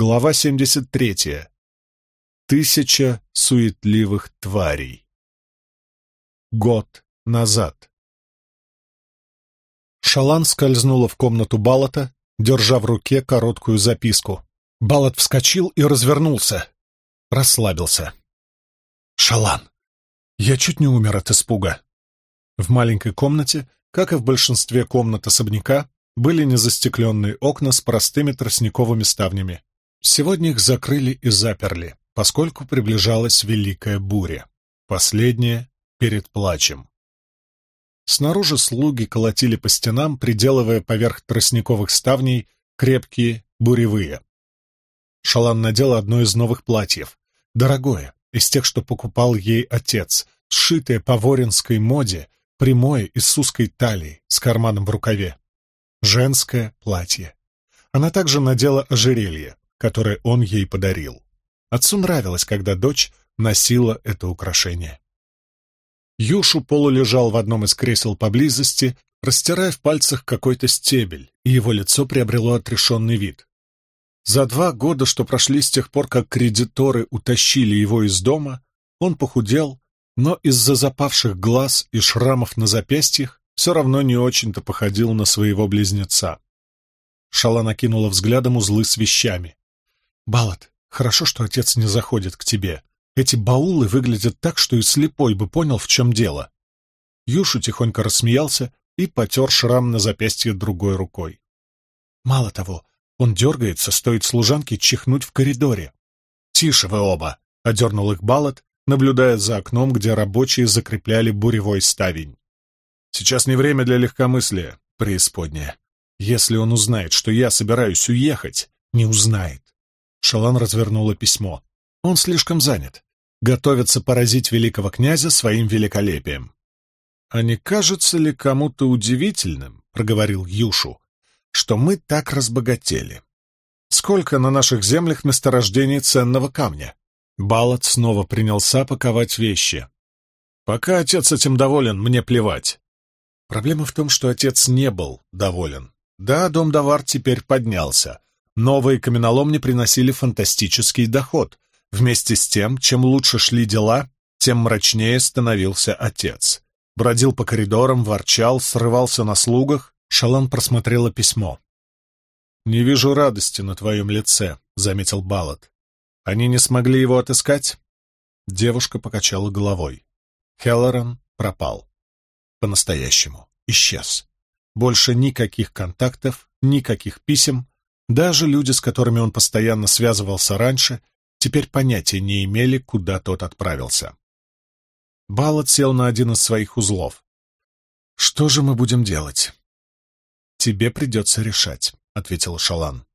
Глава 73. Тысяча суетливых тварей. Год назад. Шалан скользнула в комнату Балата, держа в руке короткую записку. Балат вскочил и развернулся. Расслабился. «Шалан!» Я чуть не умер от испуга. В маленькой комнате, как и в большинстве комнат особняка, были незастекленные окна с простыми тростниковыми ставнями. Сегодня их закрыли и заперли, поскольку приближалась великая буря. Последняя перед плачем. Снаружи слуги колотили по стенам, приделывая поверх тростниковых ставней крепкие буревые. Шалан надела одно из новых платьев, дорогое, из тех, что покупал ей отец, сшитое по воринской моде, прямое из узкой талии, с карманом в рукаве. Женское платье. Она также надела ожерелье, которое он ей подарил. Отцу нравилось, когда дочь носила это украшение. Юшу полулежал в одном из кресел поблизости, растирая в пальцах какой-то стебель, и его лицо приобрело отрешенный вид. За два года, что прошли с тех пор, как кредиторы утащили его из дома, он похудел, но из-за запавших глаз и шрамов на запястьях все равно не очень-то походил на своего близнеца. Шала накинула взглядом узлы с вещами. «Балат, хорошо, что отец не заходит к тебе. Эти баулы выглядят так, что и слепой бы понял, в чем дело». Юшу тихонько рассмеялся и потер шрам на запястье другой рукой. «Мало того, он дергается, стоит служанке чихнуть в коридоре». «Тише вы оба!» — одернул их Балат, наблюдая за окном, где рабочие закрепляли буревой ставень. «Сейчас не время для легкомыслия, преисподняя. Если он узнает, что я собираюсь уехать, не узнает. Шалан развернула письмо. Он слишком занят. Готовится поразить великого князя своим великолепием. «А не кажется ли кому-то удивительным, — проговорил Юшу, — что мы так разбогатели? Сколько на наших землях месторождений ценного камня?» Балат снова принялся паковать вещи. «Пока отец этим доволен, мне плевать». Проблема в том, что отец не был доволен. Да, дом Давар теперь поднялся, Новые каменоломни приносили фантастический доход. Вместе с тем, чем лучше шли дела, тем мрачнее становился отец. Бродил по коридорам, ворчал, срывался на слугах. Шалан просмотрела письмо. «Не вижу радости на твоем лице», — заметил Балат. «Они не смогли его отыскать?» Девушка покачала головой. Хеллоран пропал. По-настоящему. Исчез. Больше никаких контактов, никаких писем, даже люди, с которыми он постоянно связывался раньше, теперь понятия не имели, куда тот отправился. Баллот сел на один из своих узлов. «Что же мы будем делать?» «Тебе придется решать», — ответил Шалан.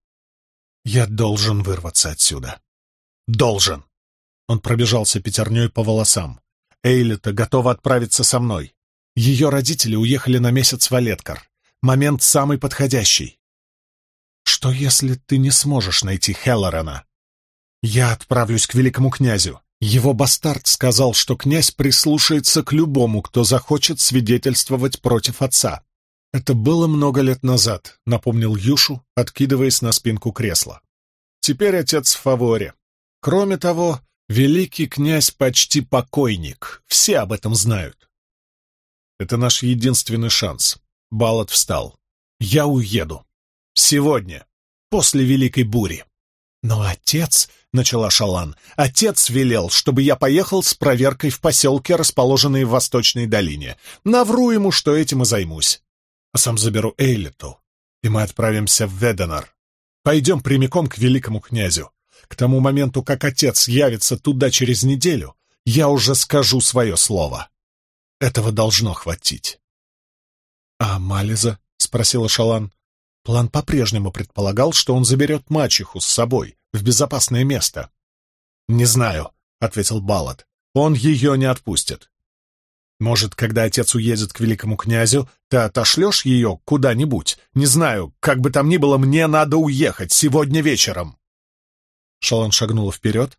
«Я должен вырваться отсюда. Должен!» Он пробежался пятерней по волосам. Эйлита готова отправиться со мной. Ее родители уехали на месяц в Олеткар. Момент самый подходящий. Что, если ты не сможешь найти Хеллорена? Я отправлюсь к великому князю. Его бастард сказал, что князь прислушается к любому, кто захочет свидетельствовать против отца. Это было много лет назад, напомнил Юшу, откидываясь на спинку кресла. Теперь отец в фаворе. Кроме того, великий князь почти покойник. Все об этом знают. Это наш единственный шанс. Балат встал. Я уеду. Сегодня, после Великой Бури. Но отец, — начала Шалан, — отец велел, чтобы я поехал с проверкой в поселке, расположенный в Восточной долине. Навру ему, что этим и займусь. А сам заберу Эйлиту, и мы отправимся в Веденар. Пойдем прямиком к великому князю. К тому моменту, как отец явится туда через неделю, я уже скажу свое слово. Этого должно хватить. — А Мализа? — спросила Шалан. План по-прежнему предполагал, что он заберет мачеху с собой в безопасное место. «Не знаю», — ответил Балат. «Он ее не отпустит. Может, когда отец уедет к великому князю, ты отошлешь ее куда-нибудь? Не знаю, как бы там ни было, мне надо уехать сегодня вечером». Шалан шагнула вперед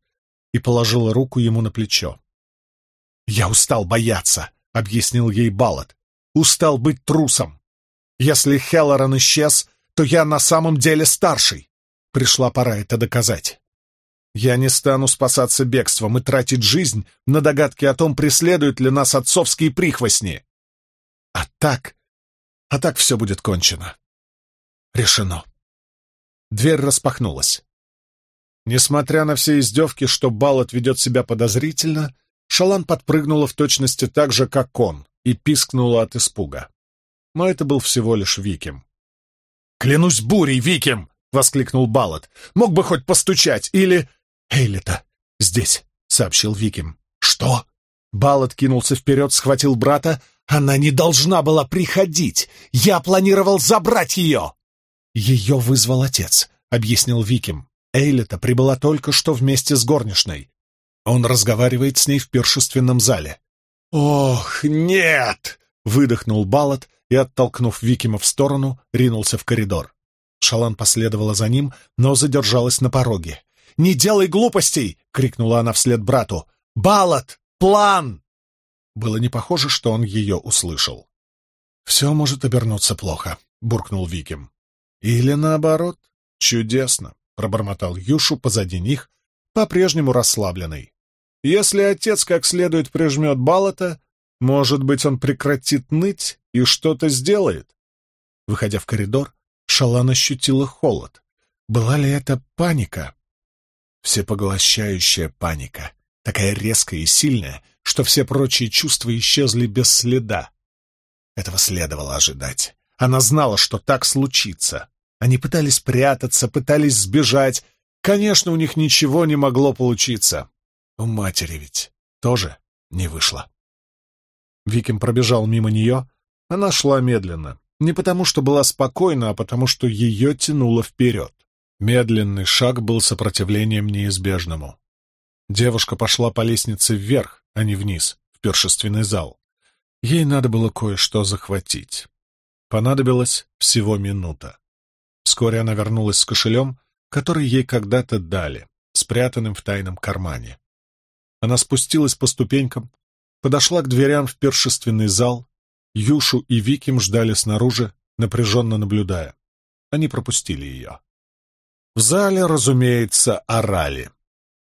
и положила руку ему на плечо. «Я устал бояться», — объяснил ей Балат. «Устал быть трусом. Если Хеллоран исчез, то я на самом деле старший. Пришла пора это доказать. Я не стану спасаться бегством и тратить жизнь на догадки о том, преследуют ли нас отцовские прихвостни. А так... А так все будет кончено. Решено. Дверь распахнулась. Несмотря на все издевки, что Баллот ведет себя подозрительно, Шалан подпрыгнула в точности так же, как он, и пискнула от испуга. Но это был всего лишь Виким. «Клянусь бурей, Виким!» — воскликнул Баллот. «Мог бы хоть постучать, или...» «Эйлита, здесь», — сообщил Виким. «Что?» Баллот кинулся вперед, схватил брата. «Она не должна была приходить! Я планировал забрать ее!» «Ее вызвал отец», — объяснил Виким. Эйлита прибыла только что вместе с горничной. Он разговаривает с ней в пиршественном зале. «Ох, нет!» — выдохнул Балат и, оттолкнув Викима в сторону, ринулся в коридор. Шалан последовала за ним, но задержалась на пороге. «Не делай глупостей!» — крикнула она вслед брату. «Балат! План!» Было не похоже, что он ее услышал. «Все может обернуться плохо», — буркнул Виким. «Или наоборот. Чудесно», — пробормотал Юшу позади них, по-прежнему расслабленный. «Если отец как следует прижмет Балата, может быть, он прекратит ныть и что-то сделает?» Выходя в коридор, Шалан ощутила холод. Была ли это паника? Всепоглощающая паника, такая резкая и сильная, что все прочие чувства исчезли без следа. Этого следовало ожидать. Она знала, что так случится. Они пытались прятаться, пытались сбежать. Конечно, у них ничего не могло получиться. У матери ведь тоже не вышло. Виким пробежал мимо нее. Она шла медленно. Не потому, что была спокойна, а потому, что ее тянуло вперед. Медленный шаг был сопротивлением неизбежному. Девушка пошла по лестнице вверх, а не вниз, в першественный зал. Ей надо было кое-что захватить. Понадобилась всего минута. Вскоре она вернулась с кошелем, который ей когда-то дали, спрятанным в тайном кармане. Она спустилась по ступенькам, подошла к дверям в першественный зал. Юшу и Виким ждали снаружи, напряженно наблюдая. Они пропустили ее. В зале, разумеется, орали.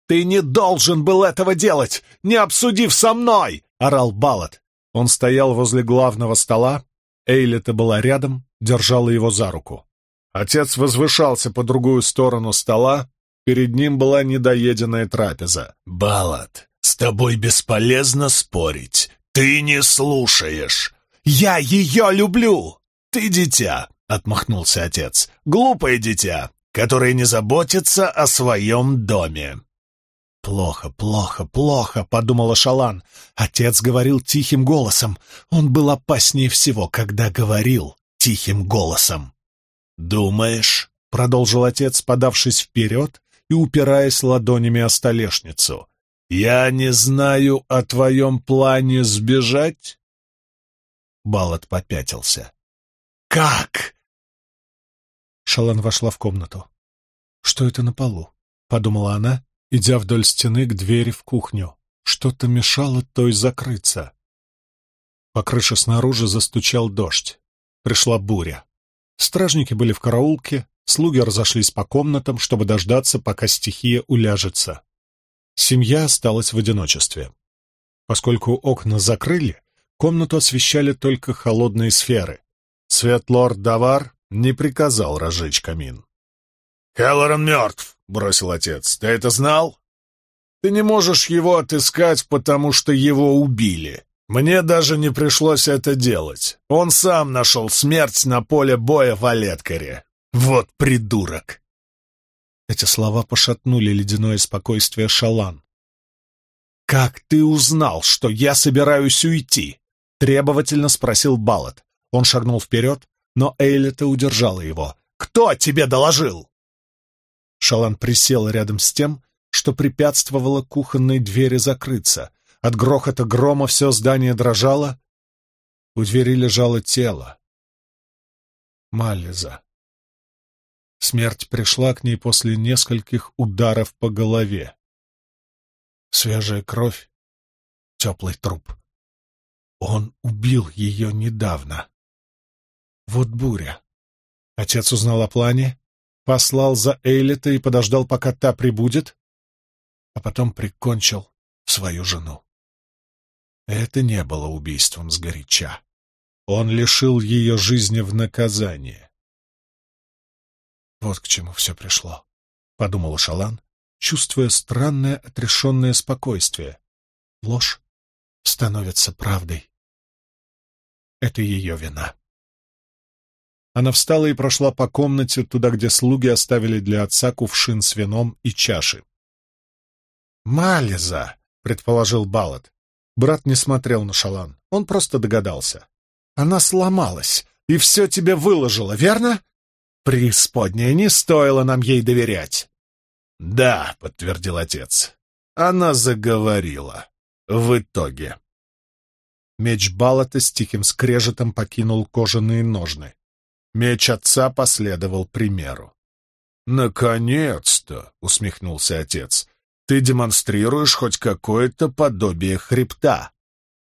«Ты не должен был этого делать, не обсудив со мной!» — орал Балат. Он стоял возле главного стола, Эйлета была рядом, держала его за руку. Отец возвышался по другую сторону стола, перед ним была недоеденная трапеза. «Балат, с тобой бесполезно спорить, ты не слушаешь!» «Я ее люблю!» «Ты дитя!» — отмахнулся отец. «Глупое дитя! который не заботится о своем доме. «Плохо, плохо, плохо», — подумала Шалан. Отец говорил тихим голосом. Он был опаснее всего, когда говорил тихим голосом. «Думаешь?» — продолжил отец, подавшись вперед и упираясь ладонями о столешницу. «Я не знаю о твоем плане сбежать?» Балат попятился. «Как?» Шалан вошла в комнату. «Что это на полу?» — подумала она, идя вдоль стены к двери в кухню. Что-то мешало той закрыться. По крыше снаружи застучал дождь. Пришла буря. Стражники были в караулке, слуги разошлись по комнатам, чтобы дождаться, пока стихия уляжется. Семья осталась в одиночестве. Поскольку окна закрыли, комнату освещали только холодные сферы. Светлорд Давар не приказал разжечь камин. «Хеллоран мертв», — бросил отец. «Ты это знал?» «Ты не можешь его отыскать, потому что его убили. Мне даже не пришлось это делать. Он сам нашел смерть на поле боя в Олеткаре. Вот придурок!» Эти слова пошатнули ледяное спокойствие Шалан. «Как ты узнал, что я собираюсь уйти?» — требовательно спросил Балат. Он шагнул вперед, но Эйлита удержала его. «Кто тебе доложил?» Шалан присел рядом с тем, что препятствовало кухонной двери закрыться. От грохота грома все здание дрожало. У двери лежало тело. Мализа. Смерть пришла к ней после нескольких ударов по голове. Свежая кровь, теплый труп. Он убил ее недавно. Вот буря. Отец узнал о плане послал за Эйлита и подождал, пока та прибудет, а потом прикончил свою жену. Это не было убийством сгоряча. Он лишил ее жизни в наказание. Вот к чему все пришло, — подумала Шалан, чувствуя странное отрешенное спокойствие. Ложь становится правдой. Это ее вина. Она встала и прошла по комнате, туда, где слуги оставили для отца кувшин с вином и чаши. «Мализа!» — предположил Балат. Брат не смотрел на Шалан, он просто догадался. «Она сломалась и все тебе выложила, верно?» «Преисподняя, не стоило нам ей доверять!» «Да», — подтвердил отец, — «она заговорила. В итоге...» Меч Балата с тихим скрежетом покинул кожаные ножны. Меч отца последовал примеру. «Наконец-то!» — усмехнулся отец. «Ты демонстрируешь хоть какое-то подобие хребта».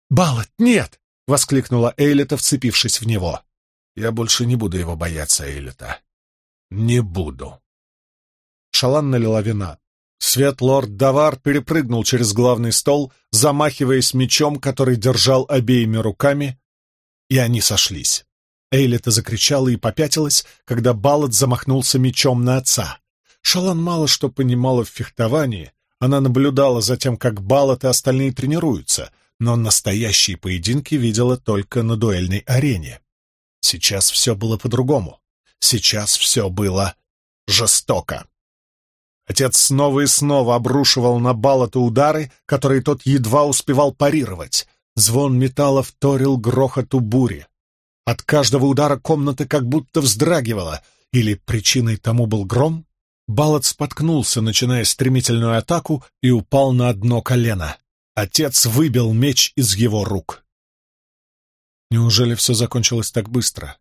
«Балат, нет!» — воскликнула Эйлита, вцепившись в него. «Я больше не буду его бояться, Эйлита. Не буду». Шалан налила вина. Свет-лорд Давар перепрыгнул через главный стол, замахиваясь мечом, который держал обеими руками, и они сошлись. Эйлита закричала и попятилась, когда Баллад замахнулся мечом на отца. Шалан мало что понимала в фехтовании, она наблюдала за тем, как Баллад и остальные тренируются, но настоящие поединки видела только на дуэльной арене. Сейчас все было по-другому. Сейчас все было жестоко. Отец снова и снова обрушивал на Балата удары, которые тот едва успевал парировать. Звон металла вторил грохоту бури. От каждого удара комната как будто вздрагивала, или причиной тому был гром? Балат споткнулся, начиная стремительную атаку, и упал на одно колено. Отец выбил меч из его рук. Неужели все закончилось так быстро?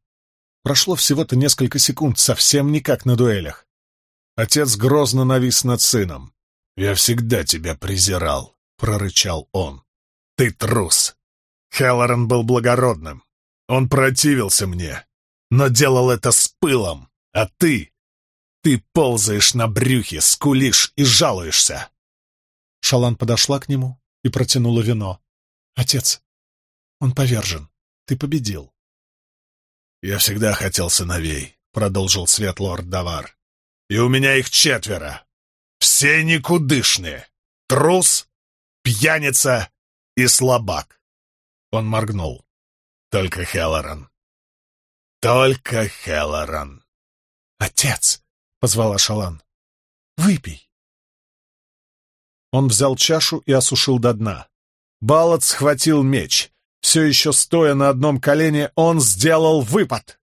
Прошло всего-то несколько секунд, совсем не как на дуэлях. Отец грозно навис над сыном. «Я всегда тебя презирал», — прорычал он. «Ты трус!» Хеллоран был благородным, он противился мне, но делал это с пылом, а ты... Ты ползаешь на брюхе, скулишь и жалуешься. Шалан подошла к нему и протянула вино. «Отец, он повержен. Ты победил». «Я всегда хотел сыновей», — продолжил Светлорд Давар. «И у меня их четверо. Все никудышные. Трус, пьяница и слабак». Он моргнул. Только Хеллоран. Только Хеллоран. «Отец!» — позвала Шалан. «Выпей!» Он взял чашу и осушил до дна. Балат схватил меч. Все еще стоя на одном колене, он сделал выпад.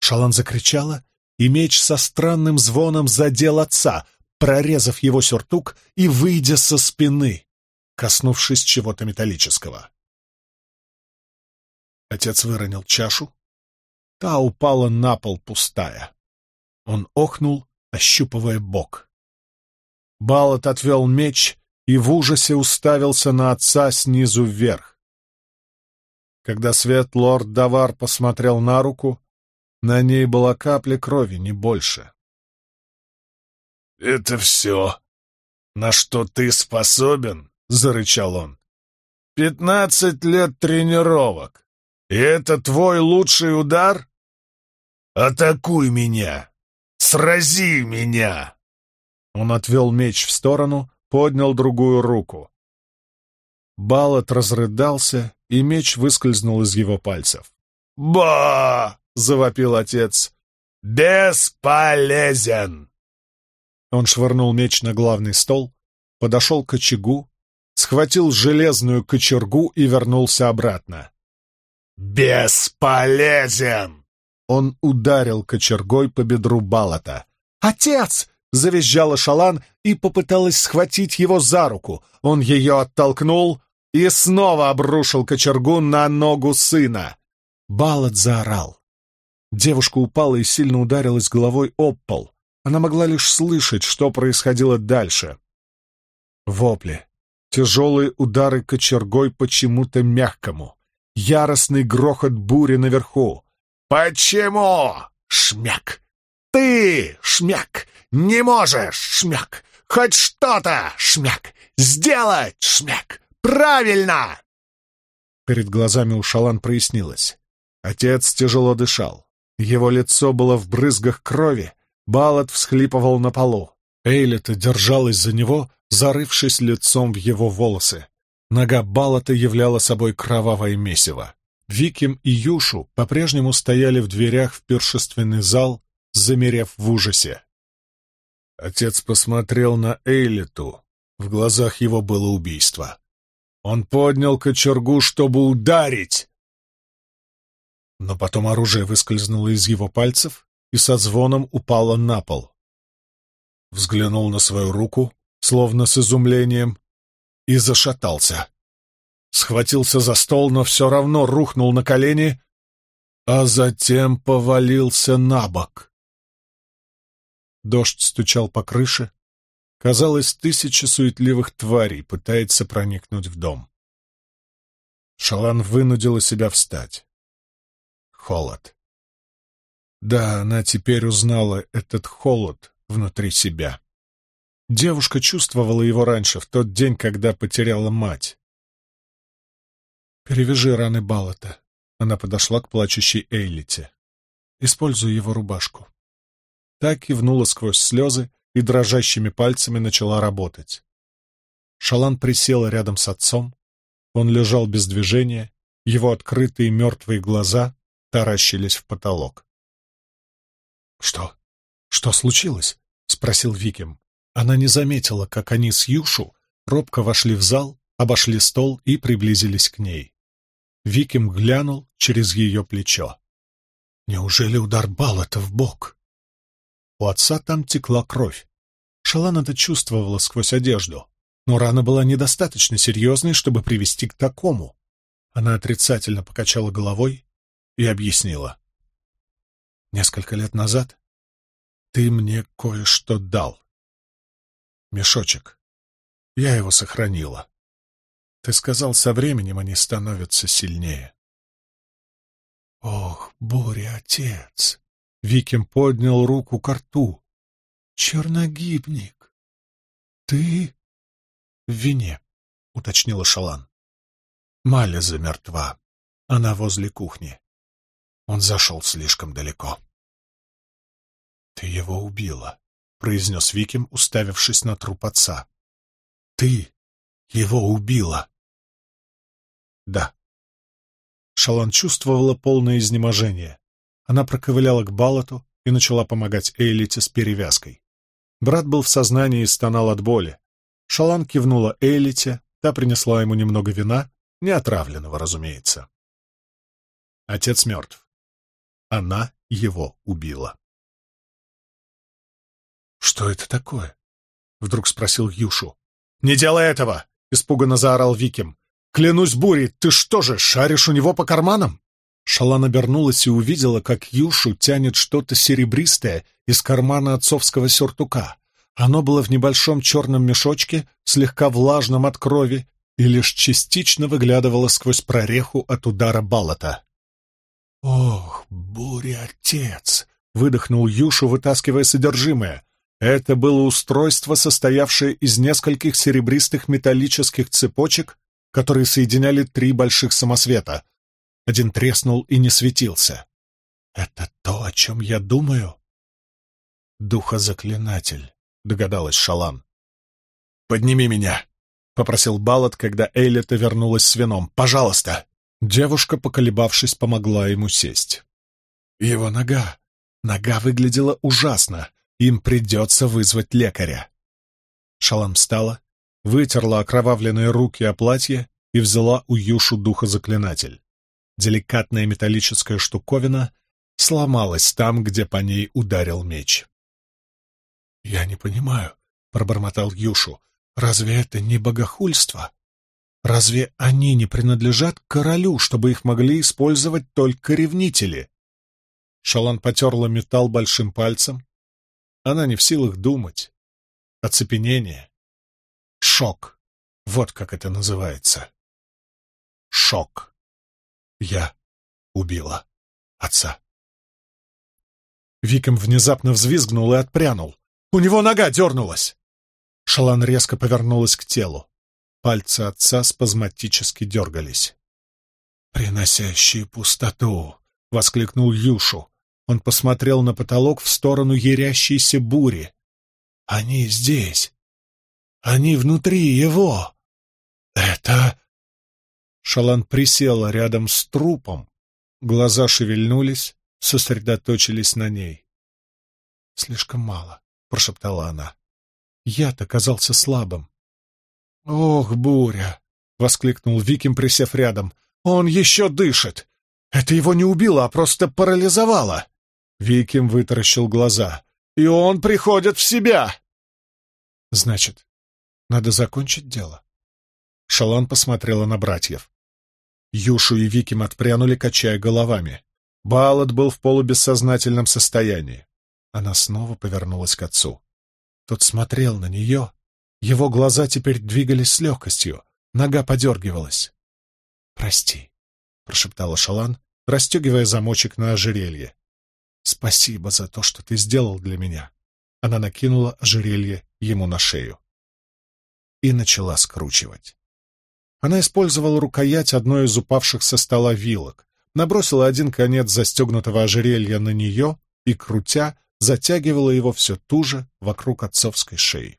Шалан закричала, и меч со странным звоном задел отца, прорезав его сюртук и выйдя со спины, коснувшись чего-то металлического. Отец выронил чашу. Та упала на пол пустая. Он охнул, ощупывая бок. Балат отвел меч и в ужасе уставился на отца снизу вверх. Когда свет лорд Давар посмотрел на руку, на ней была капля крови, не больше. «Это все, на что ты способен?» — зарычал он. «Пятнадцать лет тренировок. И это твой лучший удар? Атакуй меня! Срази меня!» Он отвел меч в сторону, поднял другую руку. Балат разрыдался, и меч выскользнул из его пальцев. «Ба!» — завопил отец. «Бесполезен!» Он швырнул меч на главный стол, подошел к очагу, схватил железную кочергу и вернулся обратно. «Бесполезен!» Он ударил кочергой по бедру Балата. «Отец!» — завизжала Шалан и попыталась схватить его за руку. Он ее оттолкнул и снова обрушил кочергу на ногу сына. Балат заорал. Девушка упала и сильно ударилась головой об пол. Она могла лишь слышать, что происходило дальше. Вопли, тяжелые удары кочергой почему-то мягкому яростный грохот бури наверху. «Почему?» — шмяк. Ты, шмяк, не можешь, шмяк, хоть что-то, шмяк, сделать, шмяк, правильно!» Перед глазами у Шалан прояснилось. Отец тяжело дышал. Его лицо было в брызгах крови, Балат всхлипывал на полу. Эйлета держалась за него, зарывшись лицом в его волосы. Нога Балата являла собой кровавое месиво. Виким и Юшу по-прежнему стояли в дверях в пиршественный зал, замерев в ужасе. Отец посмотрел на Эйлету. В глазах его было убийство. Он поднял кочергу, чтобы ударить. Но потом оружие выскользнуло из его пальцев и со звоном упало на пол. Взглянул на свою руку, словно с изумлением, и зашатался. Схватился за стол, но все равно рухнул на колени, а затем повалился на бок. Дождь стучал по крыше. Казалось, тысяча суетливых тварей пытается проникнуть в дом. Шалан вынудила себя встать. Холод. Да, она теперь узнала этот холод внутри себя. Девушка чувствовала его раньше, в тот день, когда потеряла мать. «Перевяжи раны Балата». Она подошла к плачущей Эйлите. «Используй его рубашку». Так кивнула сквозь слезы и дрожащими пальцами начала работать. Шалан присела рядом с отцом. Он лежал без движения, его открытые мертвые глаза таращились в потолок. «Что? Что случилось?» — спросил Виким. Она не заметила, как они с Юшу робко вошли в зал, обошли стол и приблизились к ней. Виким глянул через ее плечо. «Неужели удар Балата в бок?» У отца там текла кровь. Шалан это чувствовала сквозь одежду, но рана была недостаточно серьезной, чтобы привести к такому. Она отрицательно покачала головой и объяснила. Несколько лет назад ты мне кое-что дал. Мешочек. Я его сохранила. Ты сказал, со временем они становятся сильнее. Ох, Боря, отец! Виким поднял руку к рту. «Черногибник! Ты в вине», — уточнила Шалан. Маля замертва. Она возле кухни. Он зашел слишком далеко. «Ты его убила», — произнес Виким, уставившись на труп отца. «Ты его убила!» «Да». Шалан чувствовала полное изнеможение. Она проковыляла к Балату и начала помогать Эйлите с перевязкой. Брат был в сознании и стонал от боли. Шалан кивнула Эйлите, та принесла ему немного вина, не отравленного, разумеется. Отец мертв. Она его убила. «Что это такое?» — вдруг спросил Юшу. «Не делай этого!» — испуганно заорал Виким. «Клянусь бурей, ты что же, шаришь у него по карманам?» Шалан обернулась и увидела, как Юшу тянет что-то серебристое из кармана отцовского сюртука. Оно было в небольшом черном мешочке, слегка влажном от крови, и лишь частично выглядывало сквозь прореху от удара балата. «Ох, буря, отец!» — выдохнул Юшу, вытаскивая содержимое. Это было устройство, состоявшее из нескольких серебристых металлических цепочек, которые соединяли три больших самосвета — один треснул и не светился. «Это то, о чем я думаю?» «Духозаклинатель», — догадалась Шалан. «Подними меня», — попросил Балат, когда Эйлета вернулась с вином. «Пожалуйста!» Девушка, поколебавшись, помогла ему сесть. Его нога. Нога выглядела ужасно. Им придется вызвать лекаря. Шалан встала, вытерла окровавленные руки о платье и взяла у Юшу духозаклинатель. Деликатная металлическая штуковина сломалась там, где по ней ударил меч. «Я не понимаю», — пробормотал Юшу, — «разве это не богохульство? Разве они не принадлежат королю, чтобы их могли использовать только ревнители?» Шалан потерла металл большим пальцем. Она не в силах думать. Оцепенение. Шок. Вот как это называется. Шок. Я убила отца. Виком внезапно взвизгнул и отпрянул. У него нога дернулась. Шалан резко повернулась к телу. Пальцы отца спазматически дергались. «Приносящие пустоту!» — воскликнул Юшу. Он посмотрел на потолок в сторону ярящейся бури. «Они здесь! Они внутри его! Это...» Шалан присела рядом с трупом. Глаза шевельнулись, сосредоточились на ней. «Слишком мало», — прошептала она. «Я-то оказался слабым». «Ох, буря!» — воскликнул Виким, присев рядом. «Он еще дышит! Это его не убило, а просто парализовало!» Виким вытаращил глаза. «И он приходит в себя!» «Значит, надо закончить дело?» Шалан посмотрела на братьев. Юшу и Виким отпрянули, качая головами. Балат был в полубессознательном состоянии. Она снова повернулась к отцу. Тот смотрел на нее. Его глаза теперь двигались с легкостью. Нога подергивалась. «Прости», — прошептала Шалан, расстегивая замочек на ожерелье. «Спасибо за то, что ты сделал для меня». Она накинула ожерелье ему на шею и начала скручивать. Она использовала рукоять одной из упавших со стола вилок, набросила один конец застегнутого ожерелья на нее и, крутя, затягивала его все туже вокруг отцовской шеи.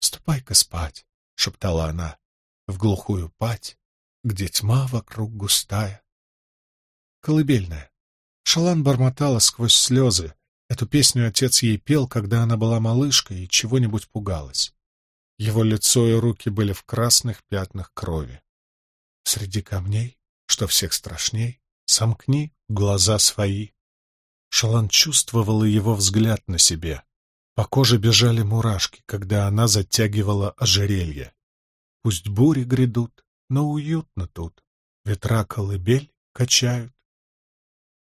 «Ступай-ка спать», — шептала она, — «в глухую пать, где тьма вокруг густая». Колыбельная. Шалан бормотала сквозь слезы. Эту песню отец ей пел, когда она была малышкой и чего-нибудь пугалась. Его лицо и руки были в красных пятнах крови. Среди камней что всех страшней, сомкни глаза свои. Шалан чувствовала его взгляд на себе. По коже бежали мурашки, когда она затягивала ожерелье. Пусть бури грядут, но уютно тут. Ветра колыбель качают.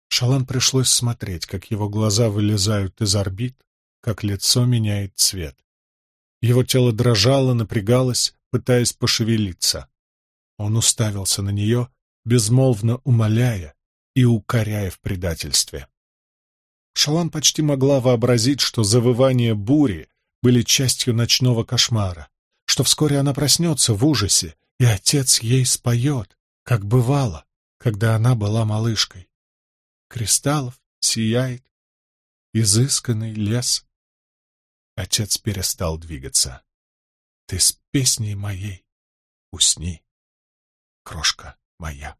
Шалан пришлось смотреть, как его глаза вылезают из орбит, как лицо меняет цвет. Его тело дрожало, напрягалось, пытаясь пошевелиться. Он уставился на нее, безмолвно умоляя и укоряя в предательстве. Шалан почти могла вообразить, что завывания бури были частью ночного кошмара, что вскоре она проснется в ужасе, и отец ей споет, как бывало, когда она была малышкой. Кристаллов сияет, изысканный лес. Отец перестал двигаться. Ты с песней моей усни, крошка моя.